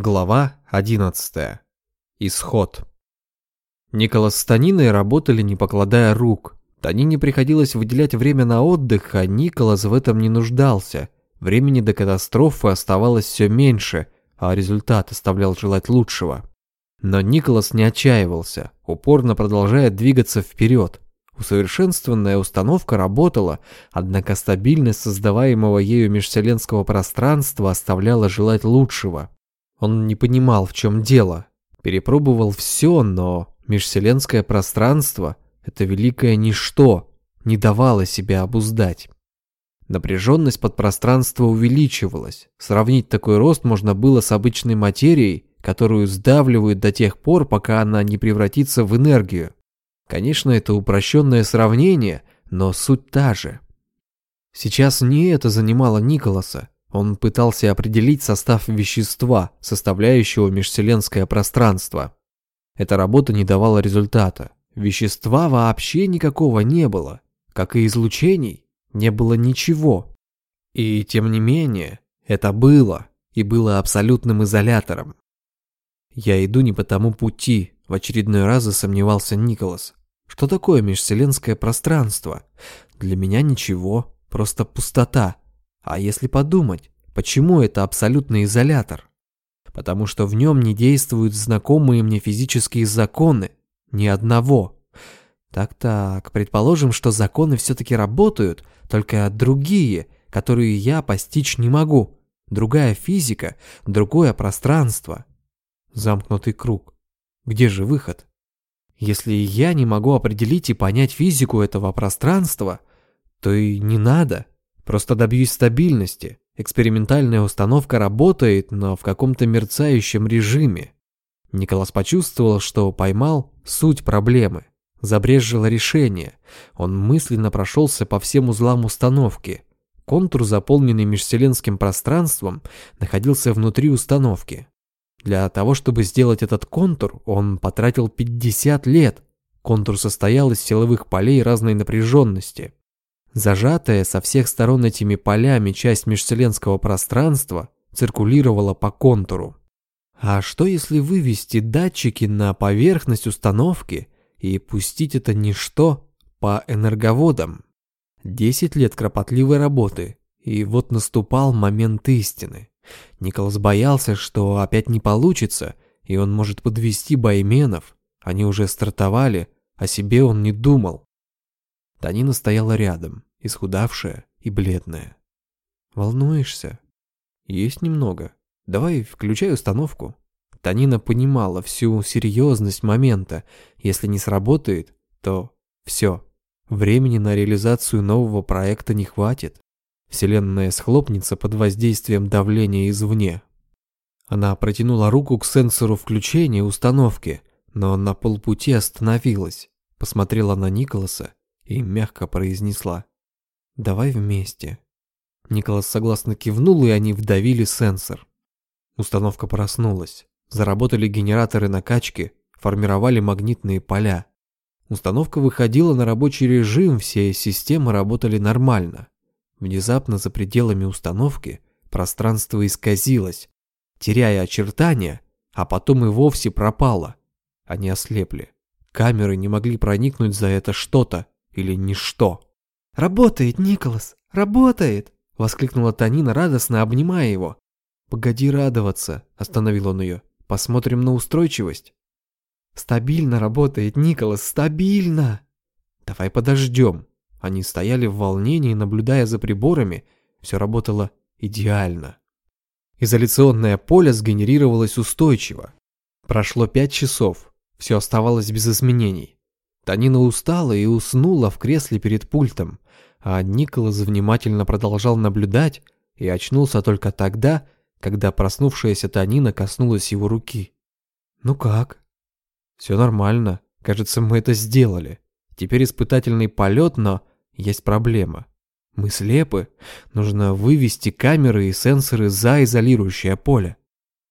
Глава 11. Исход. Николас с Таниной работали не покладая рук. Танине приходилось выделять время на отдых, а Николас в этом не нуждался. Времени до катастрофы оставалось все меньше, а результат оставлял желать лучшего. Но Николас не отчаивался, упорно продолжая двигаться вперед. Усовершенствованная установка работала, однако стабильность создаваемого ею межвселенского пространства оставляла желать лучшего. Он не понимал, в чем дело. Перепробовал все, но межвселенское пространство, это великое ничто, не давало себя обуздать. Напряженность подпространства увеличивалась. Сравнить такой рост можно было с обычной материей, которую сдавливают до тех пор, пока она не превратится в энергию. Конечно, это упрощенное сравнение, но суть та же. Сейчас не это занимало Николаса. Он пытался определить состав вещества, составляющего межвселенское пространство. Эта работа не давала результата. Вещества вообще никакого не было, как и излучений, не было ничего. И тем не менее, это было, и было абсолютным изолятором. «Я иду не по тому пути», — в очередной раз засомневался Николас. «Что такое межвселенское пространство? Для меня ничего, просто пустота, а если подумать, почему это абсолютный изолятор? Потому что в нем не действуют знакомые мне физические законы. Ни одного. Так-так, предположим, что законы все-таки работают, только другие, которые я постичь не могу. Другая физика, другое пространство. Замкнутый круг. Где же выход? Если я не могу определить и понять физику этого пространства, то и не надо. Просто добьюсь стабильности. Экспериментальная установка работает, но в каком-то мерцающем режиме. Николас почувствовал, что поймал суть проблемы. Забрежило решение. Он мысленно прошелся по всем узлам установки. Контур, заполненный межвселенским пространством, находился внутри установки. Для того, чтобы сделать этот контур, он потратил 50 лет. Контур состоял из силовых полей разной напряженности. Зажатая со всех сторон этими полями часть межвселенского пространства циркулировала по контуру. А что если вывести датчики на поверхность установки и пустить это ничто по энерговодам? Десять лет кропотливой работы, и вот наступал момент истины. Николас боялся, что опять не получится, и он может подвести байменов. Они уже стартовали, о себе он не думал. Танина стояла рядом, исхудавшая и бледная. «Волнуешься?» «Есть немного. Давай включай установку». Танина понимала всю серьезность момента. Если не сработает, то все. Времени на реализацию нового проекта не хватит. Вселенная схлопнется под воздействием давления извне. Она протянула руку к сенсору включения установки, но на полпути остановилась, посмотрела на Николаса и мягко произнесла «Давай вместе». Николас согласно кивнул, и они вдавили сенсор. Установка проснулась. Заработали генераторы накачки, формировали магнитные поля. Установка выходила на рабочий режим, все системы работали нормально. Внезапно за пределами установки пространство исказилось, теряя очертания, а потом и вовсе пропало. Они ослепли. Камеры не могли проникнуть за это что-то, или ничто. «Работает, Николас, работает!» — воскликнула Танина, радостно обнимая его. «Погоди радоваться», — остановил он ее. «Посмотрим на устойчивость». «Стабильно работает, Николас, стабильно!» «Давай подождем». Они стояли в волнении, наблюдая за приборами. Все работало идеально. Изоляционное поле сгенерировалось устойчиво. Прошло пять часов. Все оставалось без изменений. Танина устала и уснула в кресле перед пультом, а Николас внимательно продолжал наблюдать и очнулся только тогда, когда проснувшаяся Танина коснулась его руки. «Ну как?» «Все нормально. Кажется, мы это сделали. Теперь испытательный полет, но есть проблема. Мы слепы. Нужно вывести камеры и сенсоры за изолирующее поле».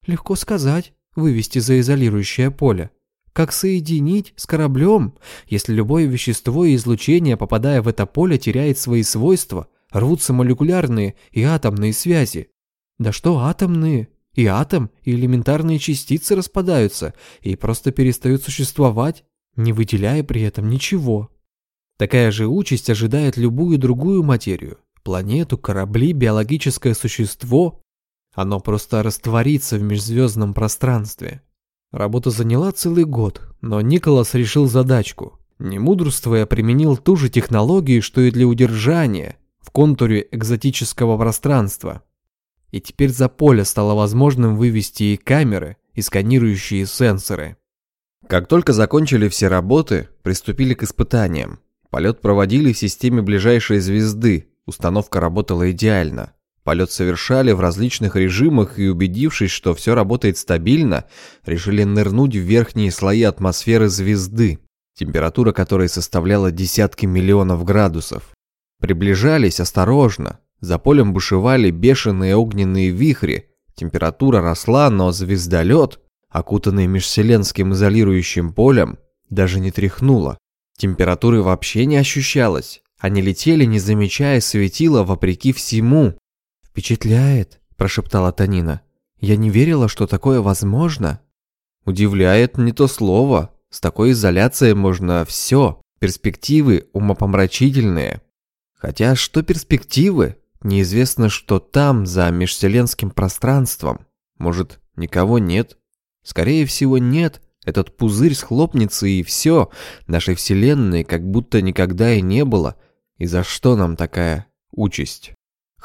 «Легко сказать, вывести за изолирующее поле. Как соединить с кораблем, если любое вещество и излучение, попадая в это поле, теряет свои свойства, рвутся молекулярные и атомные связи? Да что атомные? И атом, и элементарные частицы распадаются и просто перестают существовать, не выделяя при этом ничего. Такая же участь ожидает любую другую материю. Планету, корабли, биологическое существо. Оно просто растворится в межзвездном пространстве. Работа заняла целый год, но Николас решил задачку. Не мудрствуя, применил ту же технологию, что и для удержания в контуре экзотического пространства. И теперь за поле стало возможным вывести и камеры, и сканирующие сенсоры. Как только закончили все работы, приступили к испытаниям. Полет проводили в системе ближайшей звезды, установка работала идеально. Полет совершали в различных режимах и, убедившись, что все работает стабильно, решили нырнуть в верхние слои атмосферы звезды, температура которой составляла десятки миллионов градусов. Приближались осторожно, за полем бушевали бешеные огненные вихри, температура росла, но звездолет, окутанный межвселенским изолирующим полем, даже не тряхнуло. Температуры вообще не ощущалось. Они летели, не замечая светила, вопреки всему. «Впечатляет», – прошептала Танина. «Я не верила, что такое возможно». «Удивляет не то слово. С такой изоляцией можно все. Перспективы умопомрачительные». Хотя что перспективы? Неизвестно, что там, за межвселенским пространством. Может, никого нет? Скорее всего, нет. Этот пузырь схлопнется и все. Нашей вселенной как будто никогда и не было. И за что нам такая участь?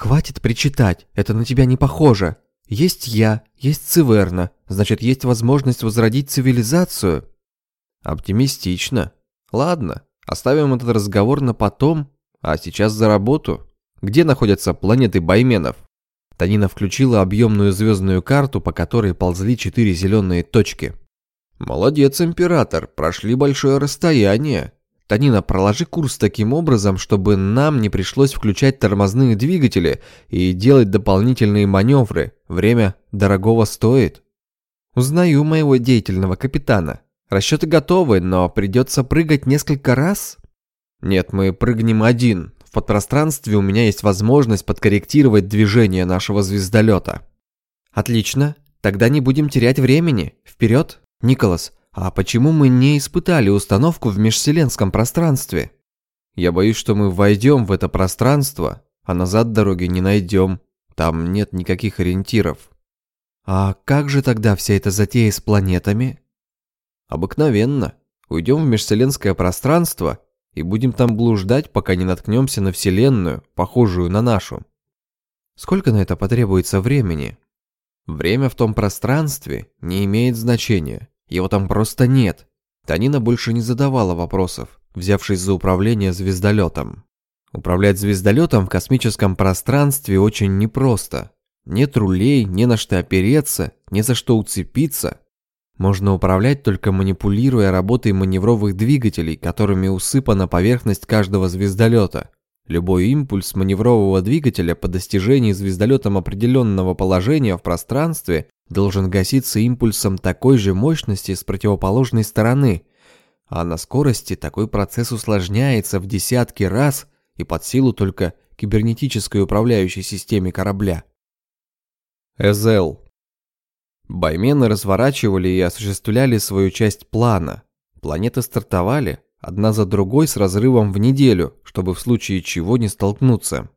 Хватит причитать, это на тебя не похоже. Есть я, есть Циверна, значит, есть возможность возродить цивилизацию. Оптимистично. Ладно, оставим этот разговор на потом, а сейчас за работу. Где находятся планеты Байменов? Танина включила объемную звездную карту, по которой ползли четыре зеленые точки. «Молодец, император, прошли большое расстояние. Танина, проложи курс таким образом, чтобы нам не пришлось включать тормозные двигатели и делать дополнительные маневры. Время дорогого стоит». «Узнаю моего деятельного капитана. Расчеты готовы, но придется прыгать несколько раз?» «Нет, мы прыгнем один. В подпространстве у меня есть возможность подкорректировать движение нашего звездолета». «Отлично. Тогда не будем терять времени. Вперед, Николас. А почему мы не испытали установку в межвселенском пространстве?» «Я боюсь, что мы войдем в это пространство, а назад дороги не найдем. Там нет никаких ориентиров». «А как же тогда вся эта затея с планетами?» «Обыкновенно. Уйдем в межвселенское пространство и будем там блуждать, пока не наткнемся на Вселенную, похожую на нашу. Сколько на это потребуется времени? Время в том пространстве не имеет значения, его там просто нет. Танина больше не задавала вопросов, взявшись за управление звездолетом. Управлять звездолетом в космическом пространстве очень непросто. Нет рулей, не на что опереться, не за что уцепиться. Можно управлять только манипулируя работой маневровых двигателей, которыми усыпана поверхность каждого звездолета. Любой импульс маневрового двигателя по достижении звездолетом определенного положения в пространстве должен гаситься импульсом такой же мощности с противоположной стороны, а на скорости такой процесс усложняется в десятки раз и под силу только кибернетической управляющей системе корабля. ЭЗЛ Баймены разворачивали и осуществляли свою часть плана. Планеты стартовали, одна за другой с разрывом в неделю, чтобы в случае чего не столкнуться.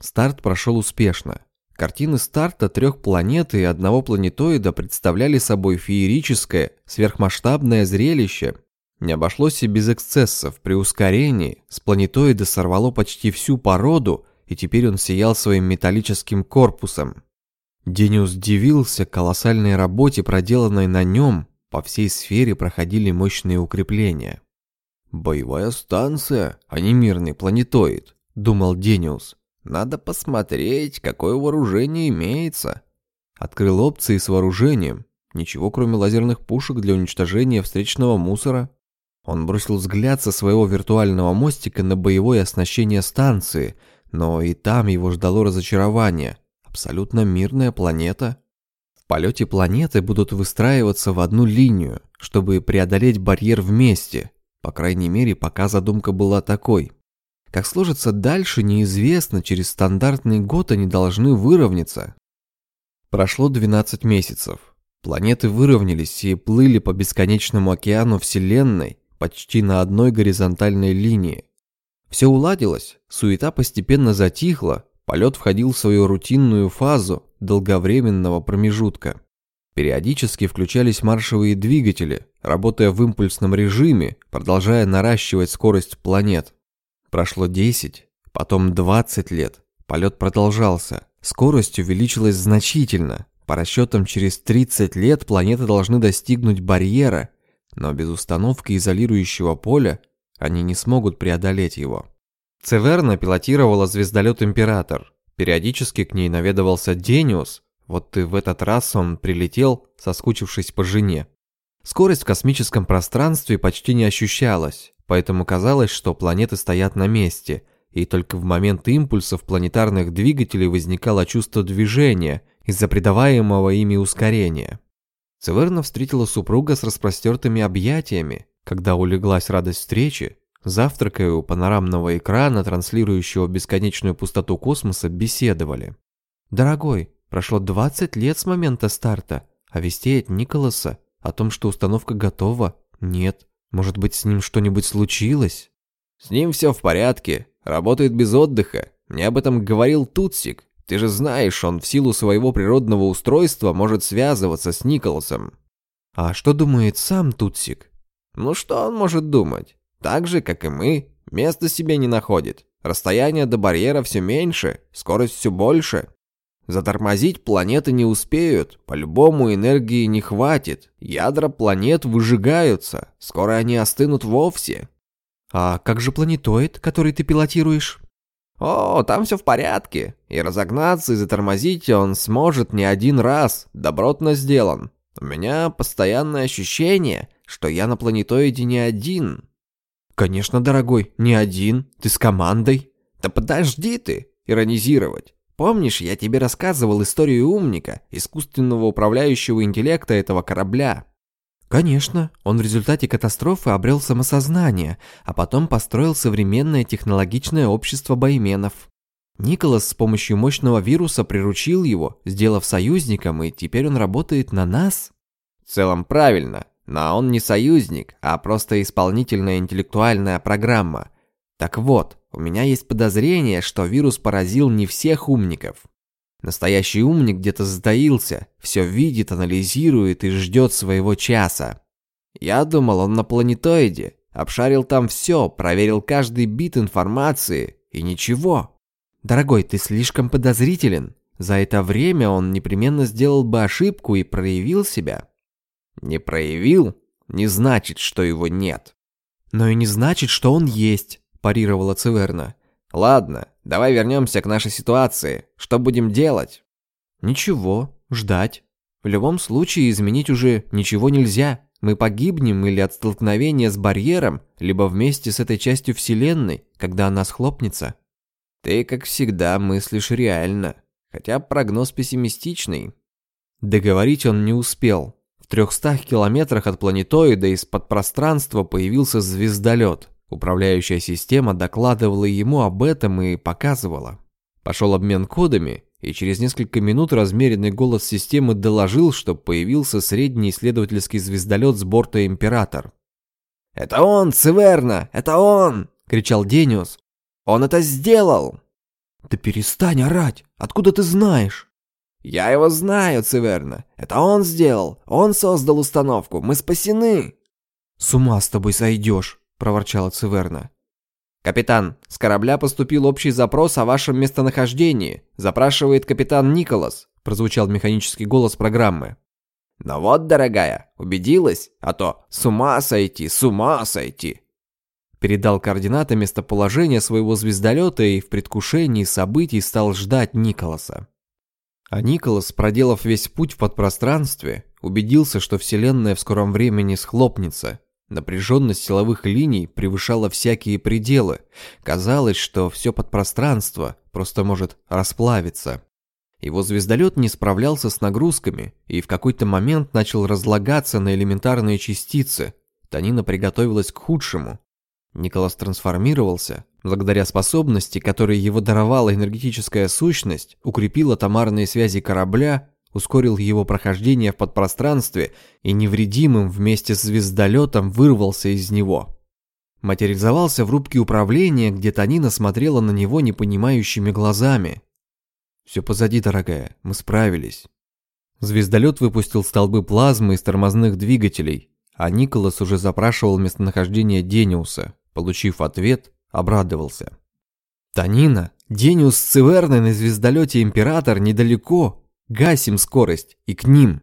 Старт прошел успешно. Картины старта трех планет и одного планетоида представляли собой феерическое, сверхмасштабное зрелище. Не обошлось и без эксцессов. При ускорении с планетоида сорвало почти всю породу, и теперь он сиял своим металлическим корпусом. Дениус удивился колоссальной работе, проделанной на нем. По всей сфере проходили мощные укрепления. «Боевая станция, а не мирный планетоид», — думал Дениус. «Надо посмотреть, какое вооружение имеется». Открыл опции с вооружением. Ничего, кроме лазерных пушек для уничтожения встречного мусора. Он бросил взгляд со своего виртуального мостика на боевое оснащение станции, но и там его ждало разочарование — абсолютно мирная планета. В полете планеты будут выстраиваться в одну линию, чтобы преодолеть барьер вместе. По крайней мере, пока задумка была такой. Как сложится дальше, неизвестно, через стандартный год они должны выровняться. Прошло 12 месяцев. Планеты выровнялись и плыли по бесконечному океану Вселенной почти на одной горизонтальной линии. Все уладилось, суета постепенно затихла, полет входил в свою рутинную фазу долговременного промежутка. Периодически включались маршевые двигатели, работая в импульсном режиме, продолжая наращивать скорость планет. Прошло 10, потом 20 лет. Полет продолжался. Скорость увеличилась значительно. По расчетам, через 30 лет планеты должны достигнуть барьера, но без установки изолирующего поля они не смогут преодолеть его. Цеверна пилотировала звездолет «Император». Периодически к ней наведывался Дениус, вот и в этот раз он прилетел, соскучившись по жене. Скорость в космическом пространстве почти не ощущалась, поэтому казалось, что планеты стоят на месте, и только в момент импульсов планетарных двигателей возникало чувство движения из-за придаваемого ими ускорения. Цеверна встретила супруга с распростертыми объятиями, когда улеглась радость встречи, завтракая у панорамного экрана, транслирующего бесконечную пустоту космоса, беседовали. «Дорогой, прошло 20 лет с момента старта, а вестей от Николаса о том, что установка готова, нет. Может быть, с ним что-нибудь случилось?» «С ним все в порядке, работает без отдыха. Мне об этом говорил Тутсик. Ты же знаешь, он в силу своего природного устройства может связываться с Николасом». «А что думает сам Тутсик?» Ну что он может думать? Так же, как и мы, места себе не находит. Расстояние до барьера все меньше, скорость все больше. Затормозить планеты не успеют, по-любому энергии не хватит. Ядра планет выжигаются, скоро они остынут вовсе. А как же планетоид, который ты пилотируешь? О, там все в порядке. И разогнаться, и затормозить он сможет не один раз. Добротно сделан. У меня постоянное ощущение, что я на планетоиде не один. Конечно, дорогой, не один, ты с командой. Да подожди ты, иронизировать. Помнишь, я тебе рассказывал историю умника, искусственного управляющего интеллекта этого корабля? Конечно, он в результате катастрофы обрел самосознание, а потом построил современное технологичное общество байменов. Николас с помощью мощного вируса приручил его, сделав союзником, и теперь он работает на нас? В целом правильно, но он не союзник, а просто исполнительная интеллектуальная программа. Так вот, у меня есть подозрение, что вирус поразил не всех умников. Настоящий умник где-то затаился, все видит, анализирует и ждет своего часа. Я думал, он на планетоиде, обшарил там все, проверил каждый бит информации, и ничего. Дорогой, ты слишком подозрителен. За это время он непременно сделал бы ошибку и проявил себя. Не проявил, не значит, что его нет. Но и не значит, что он есть, парировала Циверна. Ладно, давай вернемся к нашей ситуации. Что будем делать? Ничего, ждать. В любом случае изменить уже ничего нельзя. Мы погибнем или от столкновения с барьером, либо вместе с этой частью Вселенной, когда она схлопнется. Ты, как всегда, мыслишь реально, хотя прогноз пессимистичный. Договорить он не успел. В 300 километрах от планетоида из-под пространства появился звездолет. Управляющая система докладывала ему об этом и показывала. Пошел обмен кодами, и через несколько минут размеренный голос системы доложил, что появился средний исследовательский звездолет с борта «Император». «Это он, Циверна! Это он!» — кричал Дениус. «Он это сделал!» «Да перестань орать! Откуда ты знаешь?» «Я его знаю, Циверна. Это он сделал. Он создал установку. Мы спасены!» «С ума с тобой сойдешь!» – проворчала Циверна. «Капитан, с корабля поступил общий запрос о вашем местонахождении. Запрашивает капитан Николас», – прозвучал механический голос программы. «Ну вот, дорогая, убедилась? А то с ума сойти, с ума сойти!» Передал координаты местоположения своего звездолета и в предвкушении событий стал ждать Николаса. А Николас, проделав весь путь в подпространстве, убедился, что Вселенная в скором времени схлопнется. Напряженность силовых линий превышала всякие пределы. Казалось, что все подпространство просто может расплавиться. Его звездолет не справлялся с нагрузками и в какой-то момент начал разлагаться на элементарные частицы. Танина приготовилась к худшему. Николас трансформировался, благодаря способности, которой его даровала энергетическая сущность, укрепил атомарные связи корабля, ускорил его прохождение в подпространстве и невредимым вместе с звездолетом вырвался из него. Материализовался в рубке управления, где Танина смотрела на него непонимающими глазами. «Все позади, дорогая, мы справились». Звездолет выпустил столбы плазмы из тормозных двигателей, а Николас уже запрашивал местонахождение Дениуса. Получив ответ, обрадовался. «Танина, Дениус с Циверной на звездолете Император недалеко. Гасим скорость и к ним».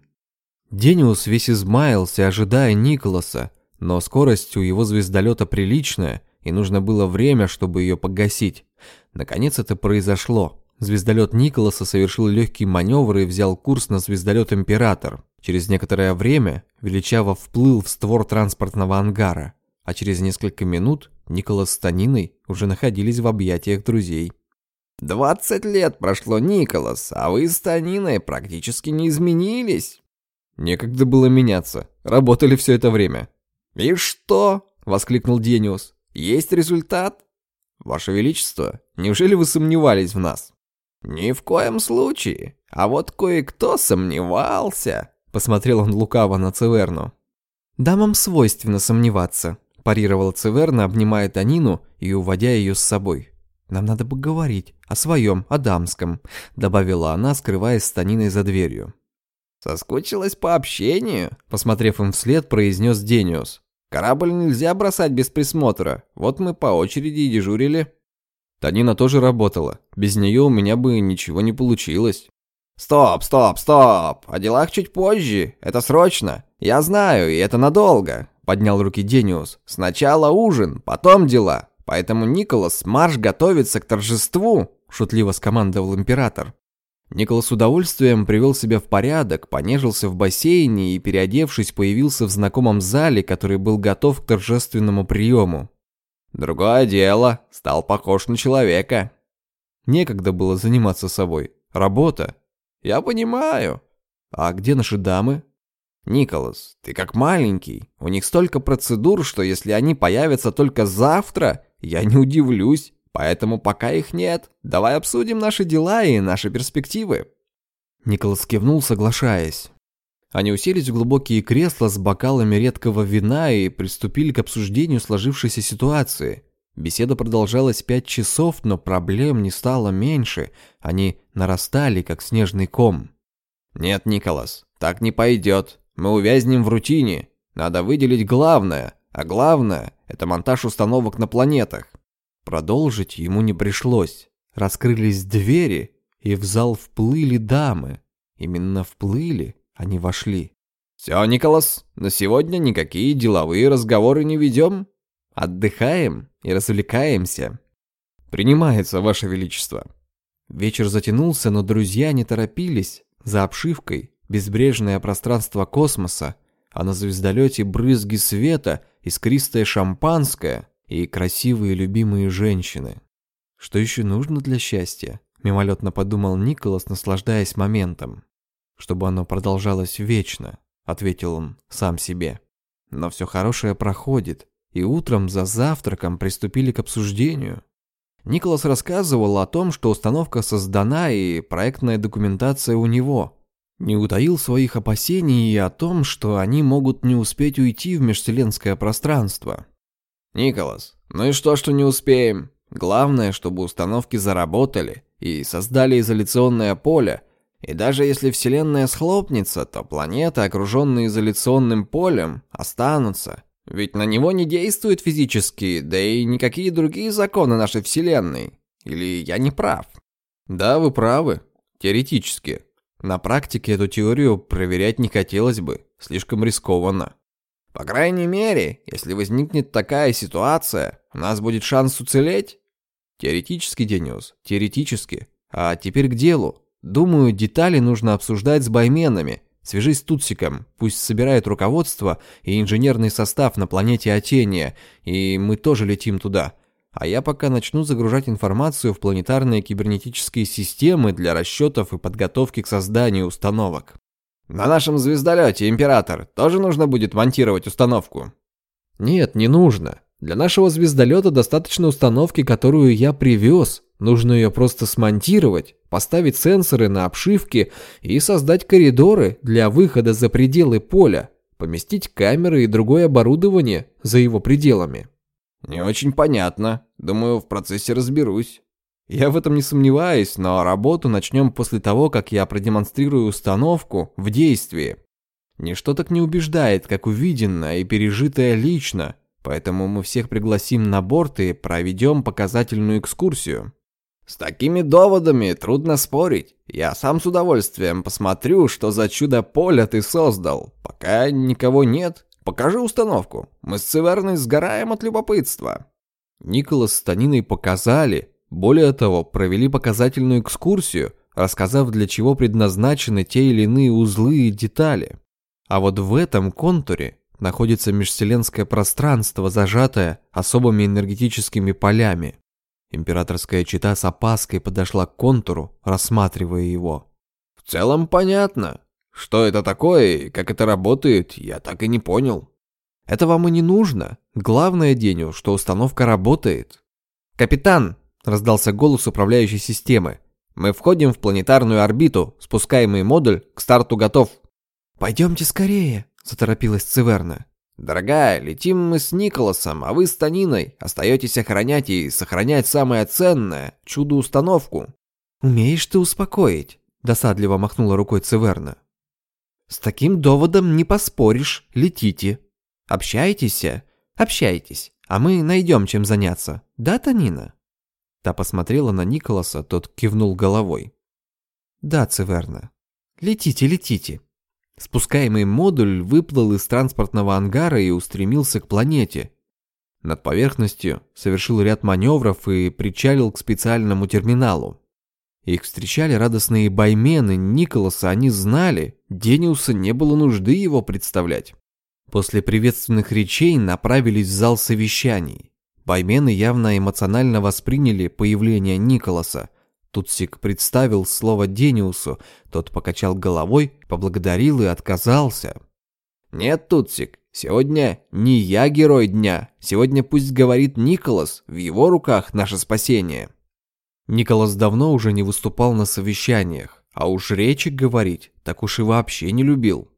Дениус весь измаялся, ожидая Николаса, но скорость у его звездолета приличная, и нужно было время, чтобы ее погасить. Наконец это произошло. Звездолет Николаса совершил легкий маневр и взял курс на звездолет Император. Через некоторое время величаво вплыл в створ транспортного ангара, а через несколько минут Николас с Таниной уже находились в объятиях друзей. «Двадцать лет прошло, Николас, а вы с Таниной практически не изменились». «Некогда было меняться. Работали все это время». «И что?» — воскликнул Дениус. «Есть результат?» «Ваше Величество, неужели вы сомневались в нас?» «Ни в коем случае. А вот кое-кто сомневался», — посмотрел он лукаво на Циверну. «Дамам свойственно сомневаться», — парировала Циверна, обнимая Танину и уводя ее с собой. «Нам надо поговорить о своем, о дамском», — добавила она, скрываясь с Таниной за дверью. «Соскучилась по общению?» — посмотрев им вслед, произнес Дениус. «Корабль нельзя бросать без присмотра. Вот мы по очереди и дежурили». Танина тоже работала. Без нее у меня бы ничего не получилось. «Стоп, стоп, стоп! О делах чуть позже. Это срочно. Я знаю, и это надолго», — поднял руки Дениус. «Сначала ужин, потом дела. Поэтому, Николас, марш готовится к торжеству», — шутливо скомандовал император. Николас с удовольствием привел себя в порядок, понежился в бассейне и, переодевшись, появился в знакомом зале, который был готов к торжественному приему. Другое дело, стал похож на человека. Некогда было заниматься собой. Работа. Я понимаю. А где наши дамы? Николас, ты как маленький. У них столько процедур, что если они появятся только завтра, я не удивлюсь. Поэтому пока их нет, давай обсудим наши дела и наши перспективы. Николас кивнул, соглашаясь. Они уселись в глубокие кресла с бокалами редкого вина и приступили к обсуждению сложившейся ситуации. Беседа продолжалась пять часов, но проблем не стало меньше, они нарастали, как снежный ком. «Нет, Николас, так не пойдет. Мы увязнем в рутине. Надо выделить главное, а главное – это монтаж установок на планетах». Продолжить ему не пришлось. Раскрылись двери, и в зал вплыли дамы. Именно вплыли, они вошли. «Все, Николас, на сегодня никакие деловые разговоры не ведем. Отдыхаем и развлекаемся». «Принимается, Ваше Величество». Вечер затянулся, но друзья не торопились. За обшивкой безбрежное пространство космоса, а на звездолете брызги света, искристое шампанское и красивые любимые женщины. Что еще нужно для счастья? Мимолетно подумал Николас, наслаждаясь моментом чтобы оно продолжалось вечно», — ответил он сам себе. «Но все хорошее проходит, и утром за завтраком приступили к обсуждению». Николас рассказывал о том, что установка создана и проектная документация у него. Не утаил своих опасений и о том, что они могут не успеть уйти в межвселенское пространство. «Николас, ну и что, что не успеем? Главное, чтобы установки заработали и создали изоляционное поле, и даже если Вселенная схлопнется, то планеты, окруженные изоляционным полем, останутся. Ведь на него не действуют физические, да и никакие другие законы нашей Вселенной. Или я не прав? Да, вы правы. Теоретически. На практике эту теорию проверять не хотелось бы. Слишком рискованно. По крайней мере, если возникнет такая ситуация, у нас будет шанс уцелеть? Теоретически, Дениус, теоретически. А теперь к делу. Думаю, детали нужно обсуждать с байменами. Свяжись с Тутсиком, пусть собирает руководство и инженерный состав на планете Атения, и мы тоже летим туда. А я пока начну загружать информацию в планетарные кибернетические системы для расчетов и подготовки к созданию установок. На нашем звездолете, Император, тоже нужно будет монтировать установку? Нет, не нужно. Для нашего звездолета достаточно установки, которую я привез. Нужно ее просто смонтировать, поставить сенсоры на обшивке и создать коридоры для выхода за пределы поля, поместить камеры и другое оборудование за его пределами. Не очень понятно. Думаю, в процессе разберусь. Я в этом не сомневаюсь, но работу начнем после того, как я продемонстрирую установку в действии. Ничто так не убеждает, как увиденное и пережитое лично, Поэтому мы всех пригласим на борт и проведем показательную экскурсию. С такими доводами трудно спорить. Я сам с удовольствием посмотрю, что за чудо-поле ты создал. Пока никого нет, покажи установку. Мы с Циверной сгораем от любопытства. Николас с Таниной показали, более того, провели показательную экскурсию, рассказав, для чего предназначены те или иные узлы и детали. А вот в этом контуре находится межвселенское пространство, зажатое особыми энергетическими полями. Императорская чита с опаской подошла к контуру, рассматривая его. «В целом понятно. Что это такое и как это работает, я так и не понял». «Это вам и не нужно. Главное, Деню, что установка работает». «Капитан!» — раздался голос управляющей системы. «Мы входим в планетарную орбиту. Спускаемый модуль к старту готов». «Пойдемте скорее!» заторопилась Циверна. «Дорогая, летим мы с Николасом, а вы с Таниной остаетесь охранять и сохранять самое ценное — чудо-установку». «Умеешь ты успокоить», — досадливо махнула рукой Циверна. «С таким доводом не поспоришь, летите. Общайтесь, общайтесь, а мы найдем чем заняться. Да, Танина?» Та посмотрела на Николаса, тот кивнул головой. «Да, Циверна. Летите, летите. Спускаемый модуль выплыл из транспортного ангара и устремился к планете. Над поверхностью совершил ряд маневров и причалил к специальному терминалу. Их встречали радостные баймены Николаса, они знали, Дениуса не было нужды его представлять. После приветственных речей направились в зал совещаний. Баймены явно эмоционально восприняли появление Николаса, Тутсик представил слово Дениусу, тот покачал головой, поблагодарил и отказался. «Нет, Тутсик, сегодня не я герой дня, сегодня пусть говорит Николас, в его руках наше спасение». Николас давно уже не выступал на совещаниях, а уж речи говорить так уж и вообще не любил.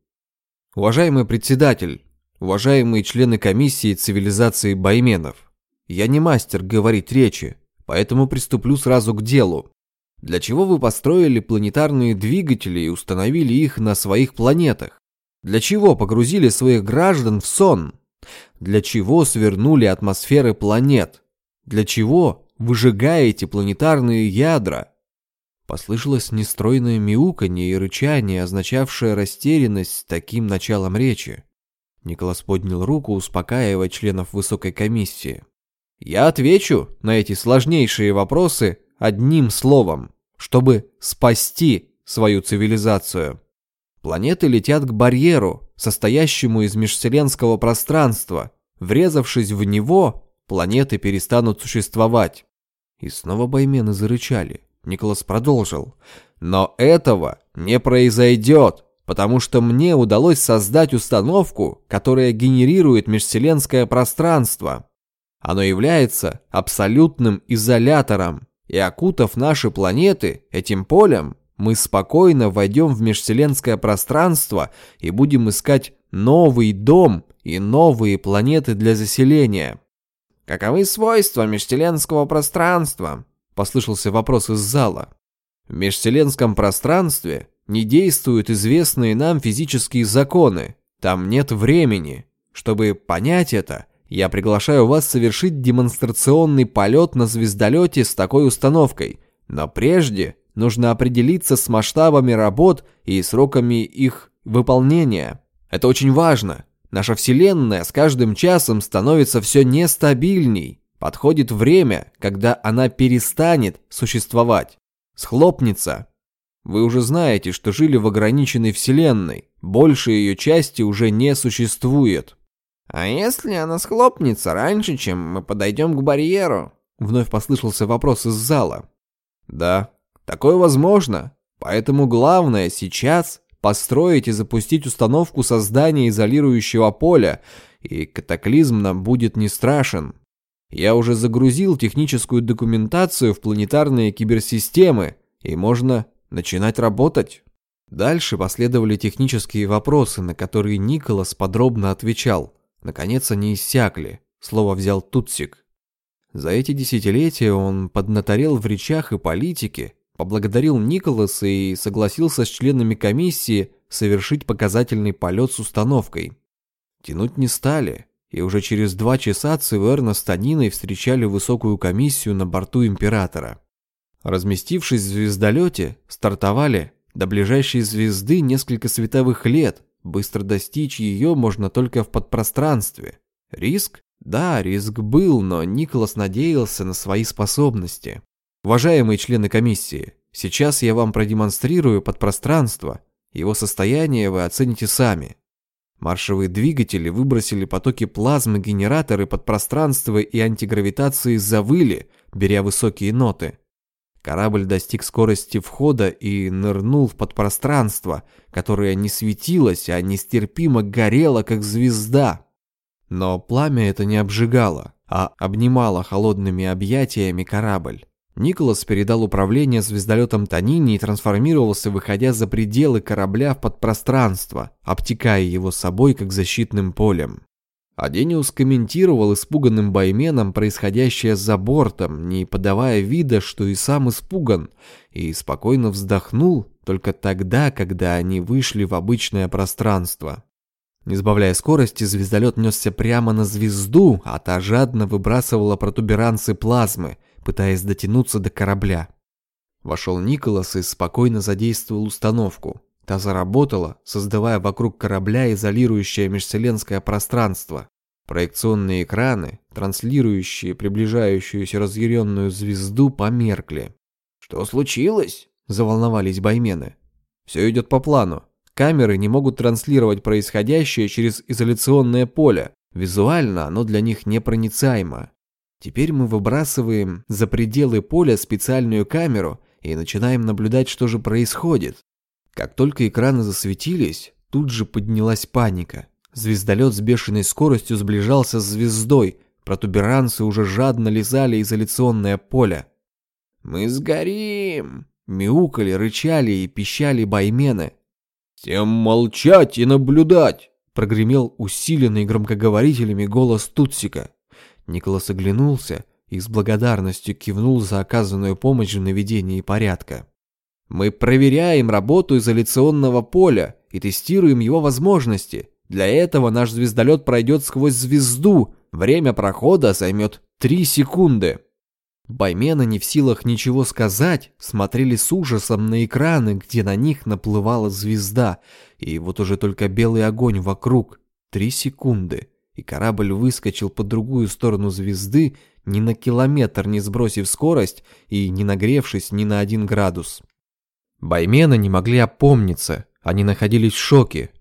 «Уважаемый председатель, уважаемые члены комиссии цивилизации байменов, я не мастер говорить речи, поэтому приступлю сразу к делу. Для чего вы построили планетарные двигатели и установили их на своих планетах? Для чего погрузили своих граждан в сон? Для чего свернули атмосферы планет? Для чего выжигаете планетарные ядра? Послышалось нестройное мяуканье и рычание, означавшее растерянность таким началом речи. Николас поднял руку, успокаивая членов высокой комиссии. «Я отвечу на эти сложнейшие вопросы одним словом чтобы спасти свою цивилизацию. Планеты летят к барьеру, состоящему из межвселенского пространства. Врезавшись в него, планеты перестанут существовать. И снова боймены зарычали. Николас продолжил. Но этого не произойдет, потому что мне удалось создать установку, которая генерирует межвселенское пространство. Оно является абсолютным изолятором. И окутав наши планеты этим полем, мы спокойно войдем в межвселенское пространство и будем искать новый дом и новые планеты для заселения. Каковы свойства межвселенского пространства? Послышался вопрос из зала. В межвселенском пространстве не действуют известные нам физические законы. Там нет времени. Чтобы понять это, я приглашаю вас совершить демонстрационный полет на звездолете с такой установкой. Но прежде нужно определиться с масштабами работ и сроками их выполнения. Это очень важно. Наша Вселенная с каждым часом становится все нестабильней. Подходит время, когда она перестанет существовать. Схлопнется. Вы уже знаете, что жили в ограниченной Вселенной. Больше ее части уже не существует. «А если она схлопнется раньше, чем мы подойдем к барьеру?» Вновь послышался вопрос из зала. «Да, такое возможно. Поэтому главное сейчас построить и запустить установку создания изолирующего поля и катаклизм нам будет не страшен. Я уже загрузил техническую документацию в планетарные киберсистемы, и можно начинать работать. Дальше последовали технические вопросы, на которые Николас подробно отвечал. Наконец они иссякли. Слово взял Тутсик. За эти десятилетия он поднаторел в речах и политике, поблагодарил Николаса и согласился с членами комиссии совершить показательный полет с установкой. Тянуть не стали, и уже через два часа Циверна с Таниной встречали высокую комиссию на борту Императора. Разместившись в звездолете, стартовали до ближайшей звезды несколько световых лет. Быстро достичь ее можно только в подпространстве. Риск? Да, риск был, но Николас надеялся на свои способности. Уважаемые члены комиссии, сейчас я вам продемонстрирую подпространство. Его состояние вы оцените сами. Маршевые двигатели выбросили потоки плазмы, генераторы подпространства и антигравитации завыли, беря высокие ноты. Корабль достиг скорости входа и нырнул в подпространство, которое не светилось, а нестерпимо горело, как звезда. Но пламя это не обжигало, а обнимало холодными объятиями корабль. Николас передал управление звездолетом Танини и трансформировался, выходя за пределы корабля в подпространство, обтекая его собой как защитным полем. Адениус комментировал испуганным байменом происходящее за бортом, не подавая вида, что и сам испуган, и спокойно вздохнул только тогда, когда они вышли в обычное пространство. Не сбавляя скорости, звездолет несся прямо на звезду, а та жадно выбрасывала протуберанцы плазмы, пытаясь дотянуться до корабля. Вошел Николас и спокойно задействовал установку. Та заработала, создавая вокруг корабля изолирующее межвселенское пространство. Проекционные экраны, транслирующие приближающуюся разъяренную звезду, померкли. «Что случилось?» – заволновались баймены. «Все идет по плану. Камеры не могут транслировать происходящее через изоляционное поле. Визуально оно для них непроницаемо. Теперь мы выбрасываем за пределы поля специальную камеру и начинаем наблюдать, что же происходит. Как только экраны засветились, тут же поднялась паника. Звездолет с бешеной скоростью сближался с звездой, протуберанцы уже жадно лизали изоляционное поле. «Мы сгорим!» Мяукали, рычали и пищали баймены. «Всем молчать и наблюдать!» Прогремел усиленный громкоговорителями голос Тутсика. Николас оглянулся и с благодарностью кивнул за оказанную помощь в наведении порядка. «Мы проверяем работу изоляционного поля и тестируем его возможности. Для этого наш звездолет пройдет сквозь звезду. Время прохода займет 3 секунды». Баймены не в силах ничего сказать, смотрели с ужасом на экраны, где на них наплывала звезда, и вот уже только белый огонь вокруг. Три секунды и корабль выскочил по другую сторону звезды, ни на километр не сбросив скорость и не нагревшись ни на один градус. Баймены не могли опомниться, они находились в шоке.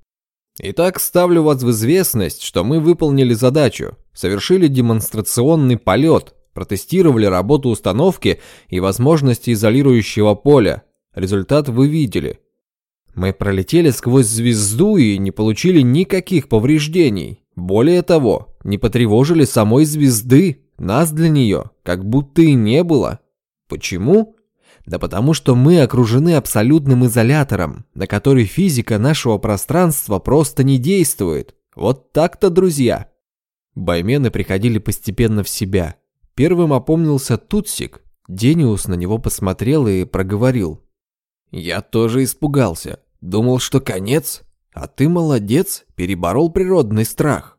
Итак, ставлю вас в известность, что мы выполнили задачу, совершили демонстрационный полет, протестировали работу установки и возможности изолирующего поля. Результат вы видели. Мы пролетели сквозь звезду и не получили никаких повреждений. Более того, не потревожили самой звезды, нас для нее, как будто и не было. Почему? Да потому что мы окружены абсолютным изолятором, на который физика нашего пространства просто не действует. Вот так-то, друзья. Баймены приходили постепенно в себя. Первым опомнился Тутсик. Дениус на него посмотрел и проговорил. «Я тоже испугался. Думал, что конец. А ты молодец, переборол природный страх.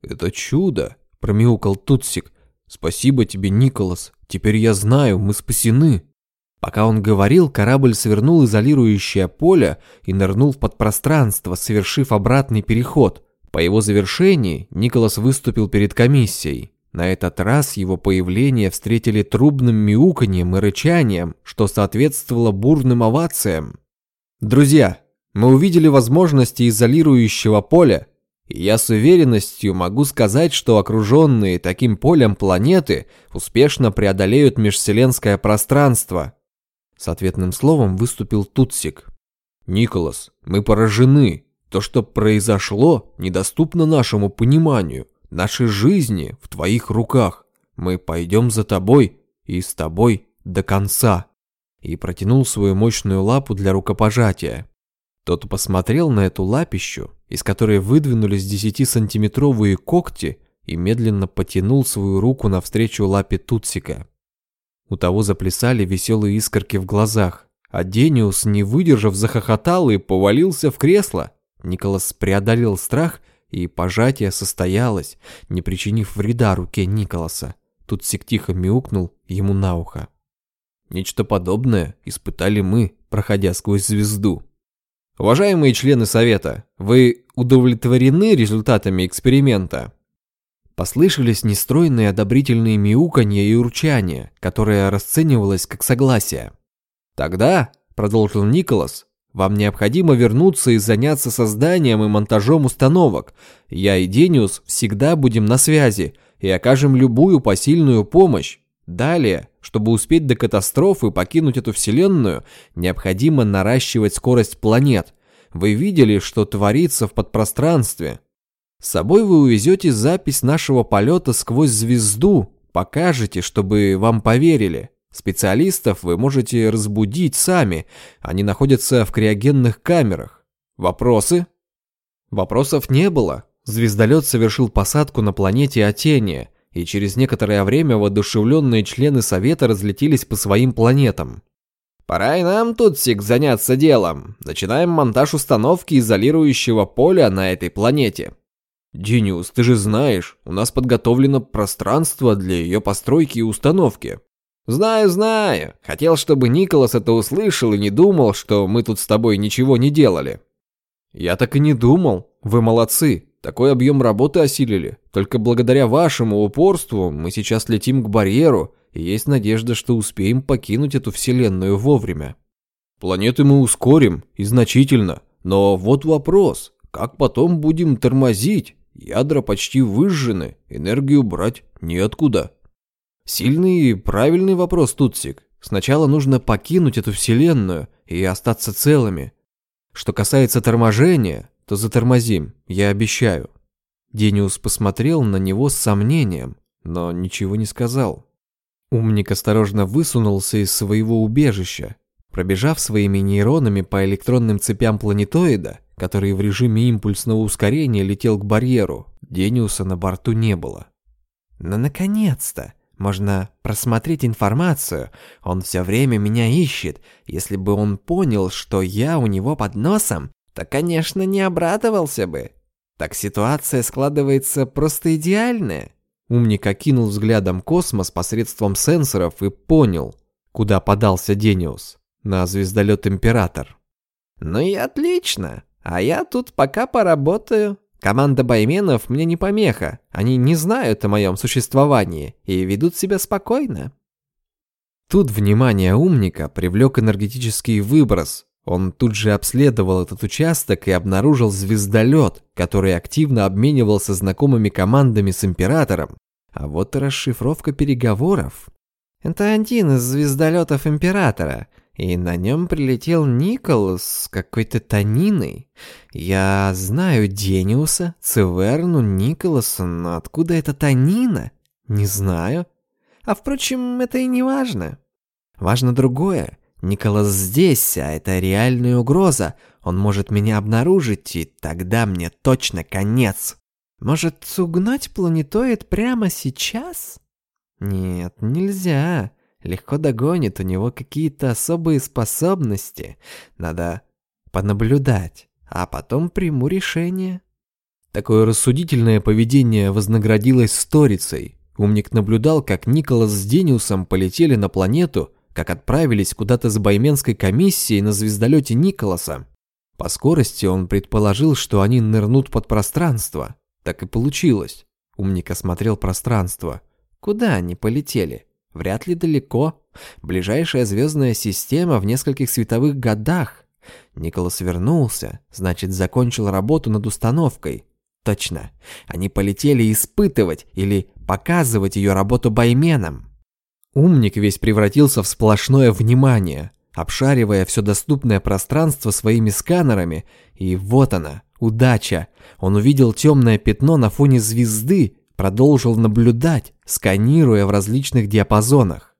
Это чудо, промяукал Тутсик. Спасибо тебе, Николас. Теперь я знаю, мы спасены. Пока он говорил, корабль свернул изолирующее поле и нырнул в подпространство, совершив обратный переход. По его завершении Николас выступил перед комиссией. На этот раз его появление встретили трубным мяуканьем и рычанием, что соответствовало бурным овациям. «Друзья, мы увидели возможности изолирующего поля, и я с уверенностью могу сказать, что окруженные таким полем планеты успешно преодолеют межвселенское пространство. С ответным словом выступил Тутсик. «Николас, мы поражены. То, что произошло, недоступно нашему пониманию. Наши жизни в твоих руках. Мы пойдем за тобой и с тобой до конца». И протянул свою мощную лапу для рукопожатия. Тот посмотрел на эту лапищу, из которой выдвинулись десятисантиметровые когти, и медленно потянул свою руку навстречу лапе Тутсика. У того заплясали веселые искорки в глазах, а Дениус, не выдержав, захохотал и повалился в кресло. Николас преодолел страх, и пожатие состоялось, не причинив вреда руке Николаса. Тутсик тихо мяукнул ему на ухо. Нечто подобное испытали мы, проходя сквозь звезду. Уважаемые члены совета, вы удовлетворены результатами эксперимента? Послышались нестройные одобрительные мяуканья и урчания, которое расценивалось как согласие. «Тогда», — продолжил Николас, — «вам необходимо вернуться и заняться созданием и монтажом установок. Я и Дениус всегда будем на связи и окажем любую посильную помощь. Далее, чтобы успеть до катастрофы покинуть эту вселенную, необходимо наращивать скорость планет. Вы видели, что творится в подпространстве?» С собой вы увезете запись нашего полета сквозь звезду, покажете, чтобы вам поверили. Специалистов вы можете разбудить сами, они находятся в криогенных камерах. Вопросы? Вопросов не было. Звездолет совершил посадку на планете Атения, и через некоторое время воодушевленные члены Совета разлетелись по своим планетам. «Пора и нам, Тутсик, заняться делом. Начинаем монтаж установки изолирующего поля на этой планете. «Дениус, ты же знаешь, у нас подготовлено пространство для ее постройки и установки». «Знаю, знаю. Хотел, чтобы Николас это услышал и не думал, что мы тут с тобой ничего не делали». «Я так и не думал. Вы молодцы. Такой объем работы осилили. Только благодаря вашему упорству мы сейчас летим к барьеру, и есть надежда, что успеем покинуть эту вселенную вовремя. Планеты мы ускорим, и значительно. Но вот вопрос. Как потом будем тормозить? Ядра почти выжжены, энергию брать неоткуда. Сильный и правильный вопрос, Тутсик. Сначала нужно покинуть эту вселенную и остаться целыми. Что касается торможения, то затормозим, я обещаю. Дениус посмотрел на него с сомнением, но ничего не сказал. Умник осторожно высунулся из своего убежища. Пробежав своими нейронами по электронным цепям планетоида, который в режиме импульсного ускорения летел к барьеру. Дениуса на борту не было. «Но наконец-то! Можно просмотреть информацию. Он все время меня ищет. Если бы он понял, что я у него под носом, то, конечно, не обрадовался бы. Так ситуация складывается просто идеальная». Умник окинул взглядом космос посредством сенсоров и понял, куда подался Дениус. На звездолет «Император». «Ну и отлично. А я тут пока поработаю. Команда байменов мне не помеха. Они не знают о моем существовании и ведут себя спокойно. Тут внимание умника привлек энергетический выброс. Он тут же обследовал этот участок и обнаружил звездолет, который активно обменивался знакомыми командами с Императором. А вот и расшифровка переговоров. Это один из звездолетов Императора и на нем прилетел Николас с какой-то тониной. Я знаю Дениуса, Циверну, Николаса, но откуда эта тонина? Не знаю. А впрочем, это и не важно. Важно другое. Николас здесь, а это реальная угроза. Он может меня обнаружить, и тогда мне точно конец. Может, угнать планетоид прямо сейчас? Нет, нельзя легко догонит, у него какие-то особые способности. Надо понаблюдать, а потом приму решение. Такое рассудительное поведение вознаградилось сторицей. Умник наблюдал, как Николас с Дениусом полетели на планету, как отправились куда-то с байменской комиссией на звездолете Николаса. По скорости он предположил, что они нырнут под пространство. Так и получилось. Умник осмотрел пространство. Куда они полетели? Вряд ли далеко. Ближайшая звездная система в нескольких световых годах. Николас вернулся, значит, закончил работу над установкой. Точно. Они полетели испытывать или показывать ее работу байменам. Умник весь превратился в сплошное внимание, обшаривая все доступное пространство своими сканерами, и вот она, Удача. Он увидел темное пятно на фоне звезды, продолжил наблюдать, сканируя в различных диапазонах.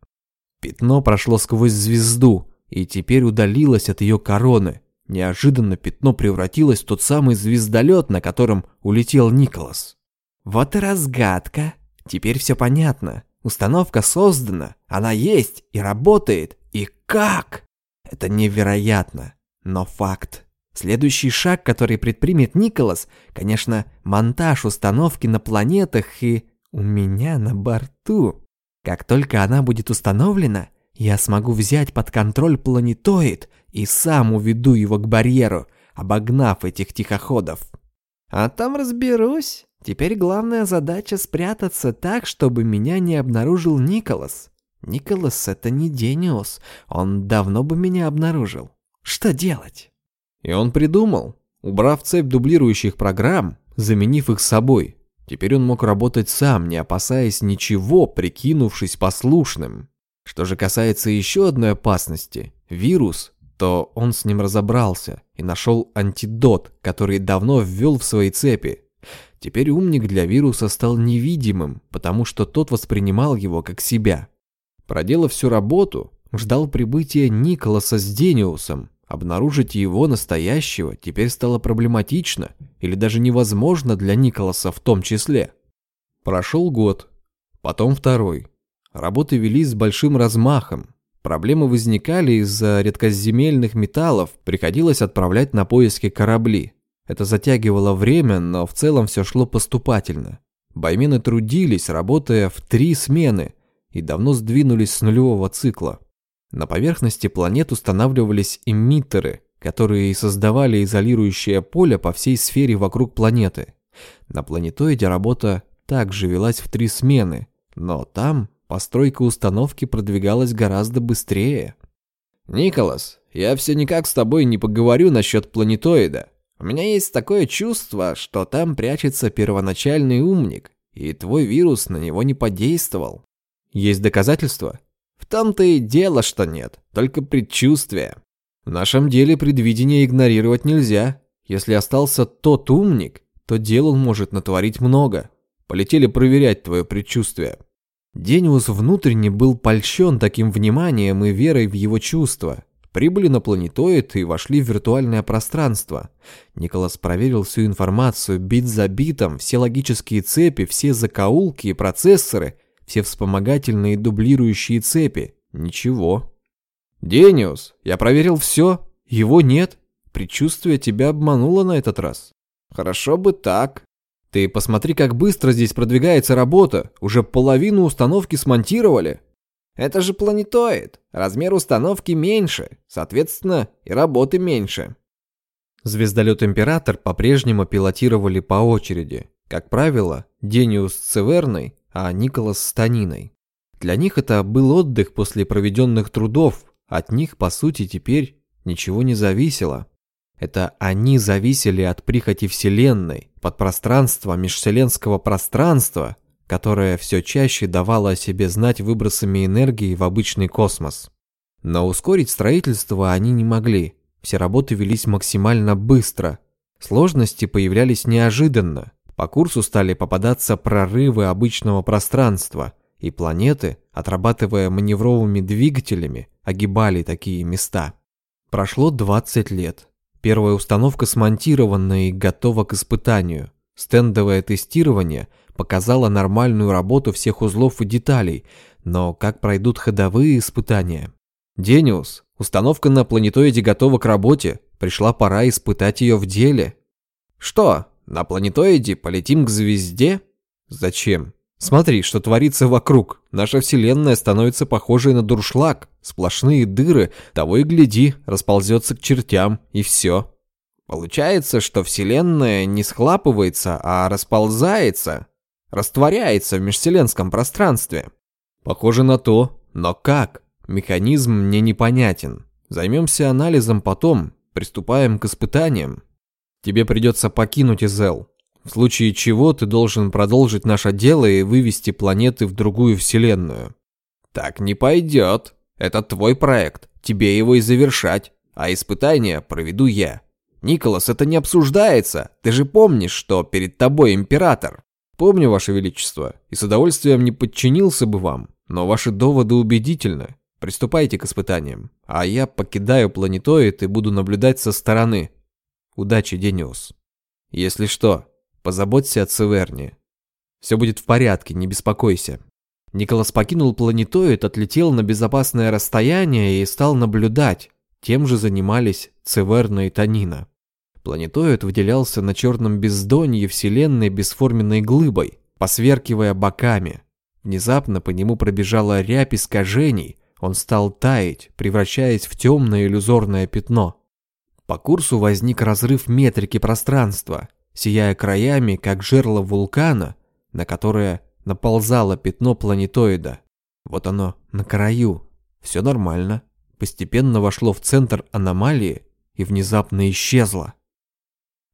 Пятно прошло сквозь звезду и теперь удалилось от ее короны. Неожиданно пятно превратилось в тот самый звездолет, на котором улетел Николас. Вот и разгадка. Теперь все понятно. Установка создана, она есть и работает. И как? Это невероятно, но факт. Следующий шаг, который предпримет Николас, конечно, монтаж установки на планетах и у меня на борту. Как только она будет установлена, я смогу взять под контроль планетоид и сам уведу его к барьеру, обогнав этих тихоходов. А там разберусь. Теперь главная задача спрятаться так, чтобы меня не обнаружил Николас. Николас — это не Дениус, он давно бы меня обнаружил. Что делать? И он придумал, убрав цепь дублирующих программ, заменив их собой. Теперь он мог работать сам, не опасаясь ничего, прикинувшись послушным. Что же касается еще одной опасности – вирус, то он с ним разобрался и нашел антидот, который давно ввел в свои цепи. Теперь умник для вируса стал невидимым, потому что тот воспринимал его как себя. Проделав всю работу, ждал прибытия Николаса с Дениусом. Обнаружить его настоящего теперь стало проблематично или даже невозможно для Николаса в том числе. Прошел год, потом второй – Работы велись с большим размахом. Проблемы возникали из-за редкоземельных металлов, приходилось отправлять на поиски корабли. Это затягивало время, но в целом все шло поступательно. Баймены трудились, работая в три смены, и давно сдвинулись с нулевого цикла. На поверхности планет устанавливались эмиттеры, которые создавали изолирующее поле по всей сфере вокруг планеты. На планетоиде работа также велась в три смены, но там постройка установки продвигалась гораздо быстрее. «Николас, я все никак с тобой не поговорю насчет планетоида. У меня есть такое чувство, что там прячется первоначальный умник, и твой вирус на него не подействовал. Есть доказательства?» «В том-то и дело, что нет, только предчувствие. В нашем деле предвидение игнорировать нельзя. Если остался тот умник, то дел он может натворить много. Полетели проверять твое предчувствие». Дениус внутренне был польщен таким вниманием и верой в его чувства. Прибыли на планетоид и вошли в виртуальное пространство. Николас проверил всю информацию бит за битом, все логические цепи, все закоулки и процессоры, все вспомогательные дублирующие цепи. Ничего. «Дениус, я проверил все. Его нет. Предчувствие тебя обмануло на этот раз». «Хорошо бы так», ты посмотри, как быстро здесь продвигается работа. Уже половину установки смонтировали. Это же планетоид. Размер установки меньше. Соответственно, и работы меньше. Звездолет «Император» по-прежнему пилотировали по очереди. Как правило, Дениус с Цеверной, а Николас с Таниной. Для них это был отдых после проведенных трудов. От них, по сути, теперь ничего не зависело. Это они зависели от прихоти Вселенной, подпространства межвселенского пространства, которое все чаще давало о себе знать выбросами энергии в обычный космос. Но ускорить строительство они не могли. Все работы велись максимально быстро. Сложности появлялись неожиданно. По курсу стали попадаться прорывы обычного пространства, и планеты, отрабатывая маневровыми двигателями, огибали такие места. Прошло 20 лет. Первая установка смонтирована и готова к испытанию. Стендовое тестирование показало нормальную работу всех узлов и деталей, но как пройдут ходовые испытания? Дениус, установка на планетоиде готова к работе, пришла пора испытать ее в деле. Что, на планетоиде полетим к звезде? Зачем? Смотри, что творится вокруг. Наша Вселенная становится похожей на дуршлаг. Сплошные дыры, того и гляди, расползется к чертям, и все. Получается, что Вселенная не схлапывается, а расползается, растворяется в межвселенском пространстве. Похоже на то, но как? Механизм мне непонятен. Займемся анализом потом, приступаем к испытаниям. Тебе придется покинуть Изел. В случае чего ты должен продолжить наше дело и вывести планеты в другую вселенную. Так не пойдет. Это твой проект. Тебе его и завершать. А испытания проведу я. Николас, это не обсуждается. Ты же помнишь, что перед тобой император. Помню, Ваше Величество, и с удовольствием не подчинился бы вам, но ваши доводы убедительны. Приступайте к испытаниям, а я покидаю планетоид и буду наблюдать со стороны. Удачи, Дениус. Если что, позаботься о Циверне. Все будет в порядке, не беспокойся. Николас покинул планетоид, отлетел на безопасное расстояние и стал наблюдать. Тем же занимались Циверна и Танина. Планетоид выделялся на черном бездонье Вселенной бесформенной глыбой, посверкивая боками. Внезапно по нему пробежала рябь искажений, он стал таять, превращаясь в темное иллюзорное пятно. По курсу возник разрыв метрики пространства, сияя краями, как жерло вулкана, на которое наползало пятно планетоида. Вот оно, на краю. Все нормально. Постепенно вошло в центр аномалии и внезапно исчезло.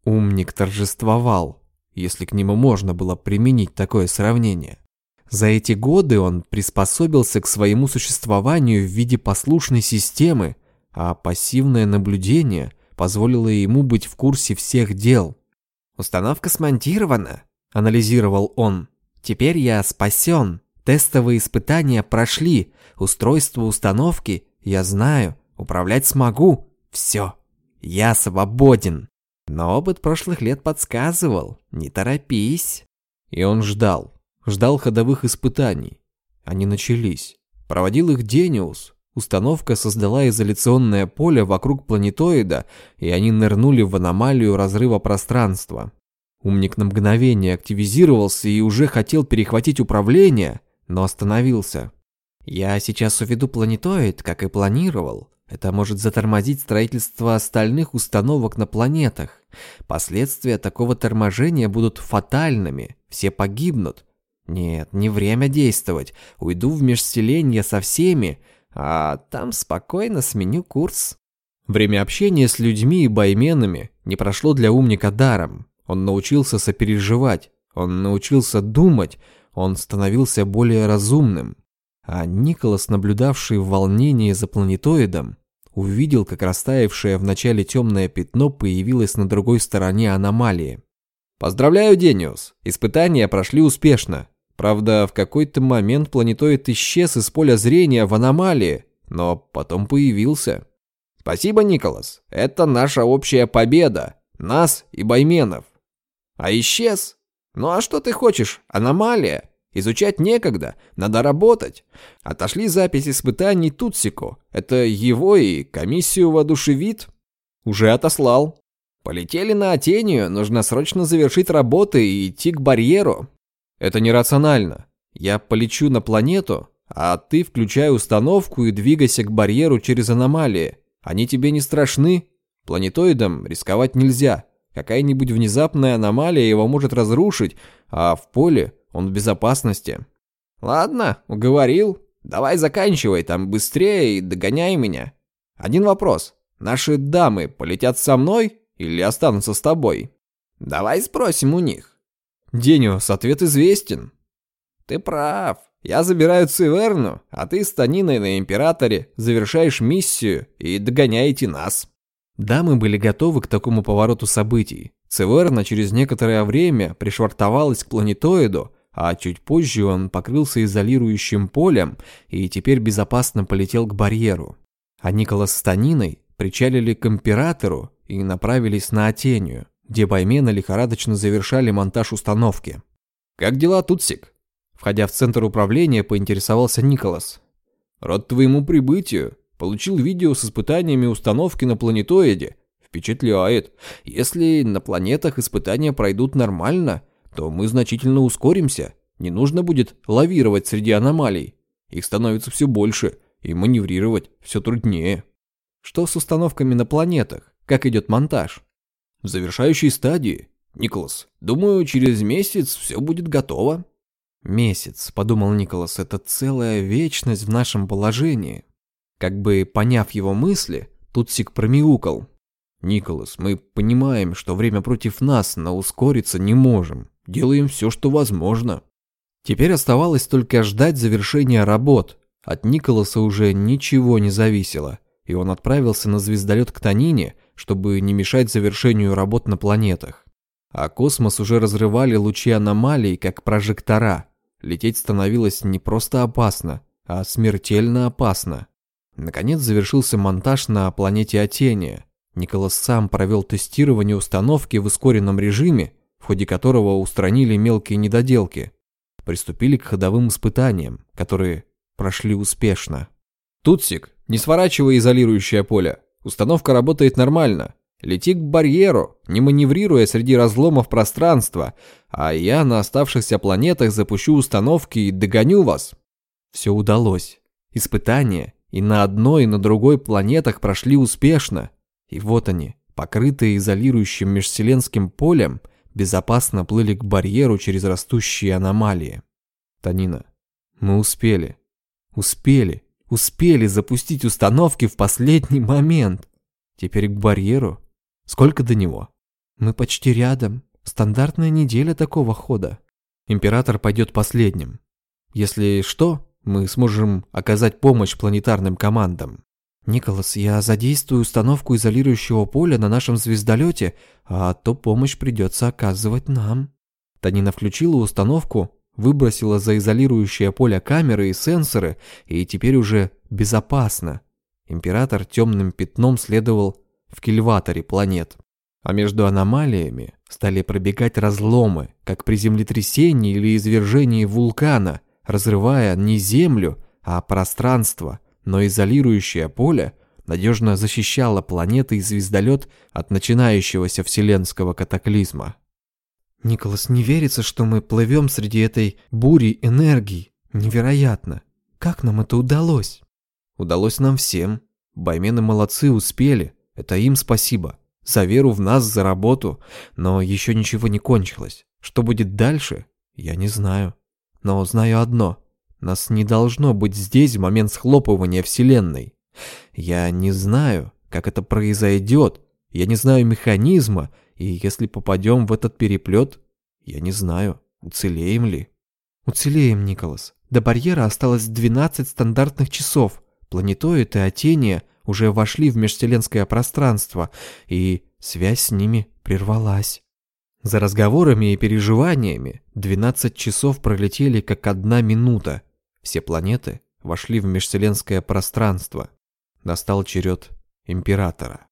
Умник торжествовал, если к нему можно было применить такое сравнение. За эти годы он приспособился к своему существованию в виде послушной системы, а пассивное наблюдение позволило ему быть в курсе всех дел. «Установка смонтирована», — анализировал он. «Теперь я спасен. Тестовые испытания прошли. Устройство установки я знаю. Управлять смогу. Все. Я свободен». Но опыт прошлых лет подсказывал. Не торопись. И он ждал. Ждал ходовых испытаний. Они начались. Проводил их Дениус. Установка создала изоляционное поле вокруг планетоида, и они нырнули в аномалию разрыва пространства. Умник на мгновение активизировался и уже хотел перехватить управление, но остановился. «Я сейчас уведу планетоид, как и планировал. Это может затормозить строительство остальных установок на планетах. Последствия такого торможения будут фатальными, все погибнут. Нет, не время действовать. Уйду в межселенье со всеми, а там спокойно сменю курс. Время общения с людьми и байменами не прошло для умника даром. Он научился сопереживать, он научился думать, он становился более разумным. А Николас, наблюдавший в волнении за планетоидом, увидел, как растаявшее в начале темное пятно появилось на другой стороне аномалии. «Поздравляю, Дениус! Испытания прошли успешно. Правда, в какой-то момент планетоид исчез из поля зрения в аномалии, но потом появился. Спасибо, Николас. Это наша общая победа. Нас и байменов. А исчез? Ну а что ты хочешь? Аномалия. Изучать некогда, надо работать. Отошли запись испытаний Тутсику. Это его и комиссию воодушевит. Уже отослал. Полетели на Атению, нужно срочно завершить работы и идти к барьеру. Это нерационально. Я полечу на планету, а ты включай установку и двигайся к барьеру через аномалии. Они тебе не страшны. Планетоидам рисковать нельзя. Какая-нибудь внезапная аномалия его может разрушить, а в поле он в безопасности. Ладно, уговорил. Давай заканчивай там быстрее и догоняй меня. Один вопрос. Наши дамы полетят со мной или останутся с тобой? Давай спросим у них. Дениус, ответ известен. Ты прав. Я забираю Циверну, а ты с Таниной на Императоре завершаешь миссию и догоняете нас. Дамы были готовы к такому повороту событий. Циверна через некоторое время пришвартовалась к планетоиду, а чуть позже он покрылся изолирующим полем и теперь безопасно полетел к барьеру. А Николас с Таниной причалили к Императору и направились на Атению где баймены лихорадочно завершали монтаж установки. «Как дела, Тутсик?» Входя в центр управления, поинтересовался Николас. «Рад твоему прибытию. Получил видео с испытаниями установки на планетоиде. Впечатляет. Если на планетах испытания пройдут нормально, то мы значительно ускоримся. Не нужно будет лавировать среди аномалий. Их становится все больше, и маневрировать все труднее. Что с установками на планетах? Как идет монтаж? В завершающей стадии. Николас, думаю, через месяц все будет готово. Месяц, подумал Николас, это целая вечность в нашем положении. Как бы поняв его мысли, Тутсик промяукал. Николас, мы понимаем, что время против нас, но ускориться не можем. Делаем все, что возможно. Теперь оставалось только ждать завершения работ. От Николаса уже ничего не зависело. И он отправился на звездолет к Танине, чтобы не мешать завершению работ на планетах. А космос уже разрывали лучи аномалий, как прожектора. Лететь становилось не просто опасно, а смертельно опасно. Наконец завершился монтаж на планете Атения. Николас сам провел тестирование установки в ускоренном режиме, в ходе которого устранили мелкие недоделки. Приступили к ходовым испытаниям, которые прошли успешно. «Тутсик, не сворачивай изолирующее поле. Установка работает нормально. Лети к барьеру, не маневрируя среди разломов пространства, а я на оставшихся планетах запущу установки и догоню вас». Все удалось. Испытания и на одной, и на другой планетах прошли успешно. И вот они, покрытые изолирующим межвселенским полем, безопасно плыли к барьеру через растущие аномалии. Танина, мы успели. Успели. Успели запустить установки в последний момент. Теперь к барьеру. Сколько до него? Мы почти рядом. Стандартная неделя такого хода. Император пойдет последним. Если что, мы сможем оказать помощь планетарным командам. Николас, я задействую установку изолирующего поля на нашем звездолете, а то помощь придется оказывать нам. Танина включила установку, выбросила за изолирующее поле камеры и сенсоры, и теперь уже безопасно. Император темным пятном следовал в кильваторе планет. А между аномалиями стали пробегать разломы, как при землетрясении или извержении вулкана – разрывая не землю, а пространство, но изолирующее поле надежно защищало планеты и звездолет от начинающегося вселенского катаклизма. «Николас, не верится, что мы плывем среди этой бури энергии. Невероятно. Как нам это удалось?» «Удалось нам всем. Баймены молодцы, успели. Это им спасибо. За веру в нас, за работу. Но еще ничего не кончилось. Что будет дальше, я не знаю». Но знаю одно. Нас не должно быть здесь в момент схлопывания Вселенной. Я не знаю, как это произойдет. Я не знаю механизма, и если попадем в этот переплет, я не знаю, уцелеем ли. Уцелеем, Николас. До барьера осталось 12 стандартных часов. Планетоид и Атения уже вошли в межвселенское пространство, и связь с ними прервалась. За разговорами и переживаниями 12 часов пролетели как одна минута. Все планеты вошли в межвселенское пространство. Настал черед Императора.